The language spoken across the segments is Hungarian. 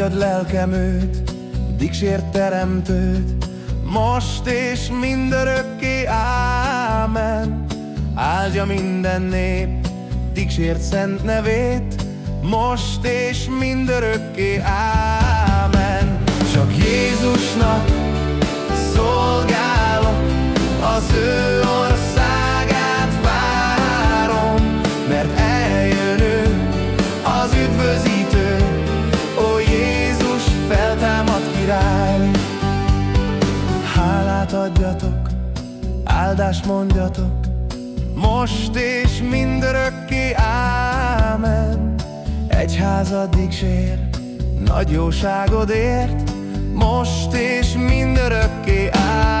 Áldjad lelkem őt, dicsért teremtőt, most és mindörökké, ámen. Áldja minden nép, dicsért szent nevét, most és mindörökké, ámen. Csak Jézusnak áldást mondjatok, most és mindörökké, ámen. Egyházad dicsér, nagy jóságodért, most és mindörökké, ámen.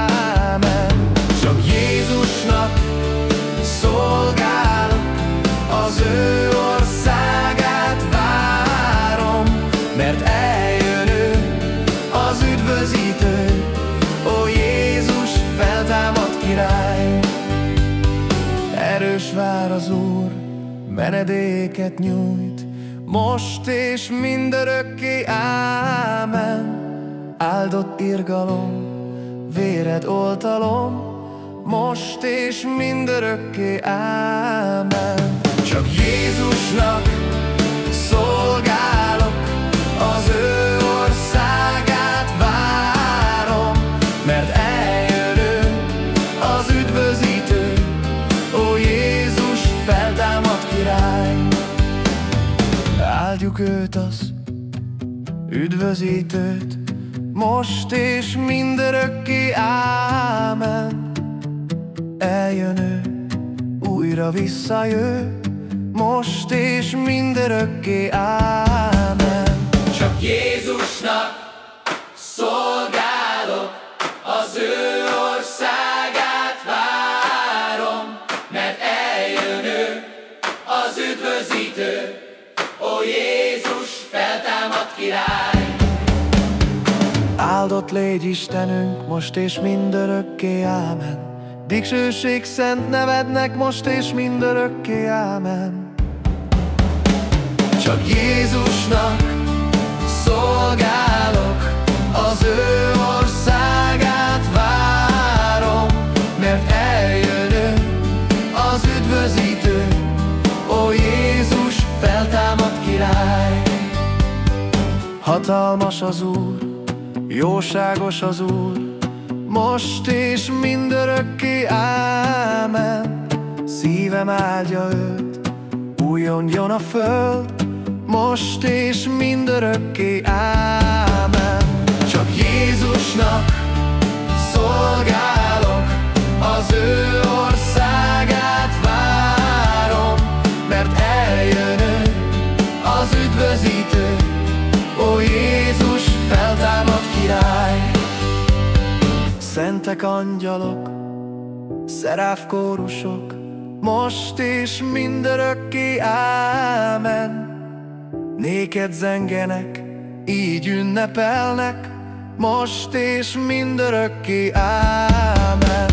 Vár az Úr, menedéket nyújt, most és mindörökké, ámen. Áldott irgalom, véred oltalom, most és mindörökké, ámen. Csak Jézusnak Áldjuk őt az üdvözítőt, most és mindörökké, ámen. Eljön ő, újra visszajő, most és mindörökké, ámen. Csak Jézusnak szolgálok, az ő ó Jézus feltámad király. Áldott légy Istenünk, most és mindörökké, ámen. Dicsőség szent nevednek, most és mindörökké, ámen. Csak Jézusnak szolgálok, az ő király. Hatalmas az Úr, jóságos az Úr, most és mindörökké, ámen. Szívem áldja őt, újonjon a föld, most és mindörökké, ámen. Csak Jézusnak szolgálok, az ő Szentek angyalok, szeráf kórusok, most és mindörökké, ámen. Néked zengenek, így ünnepelnek, most és mindörökké, ámen.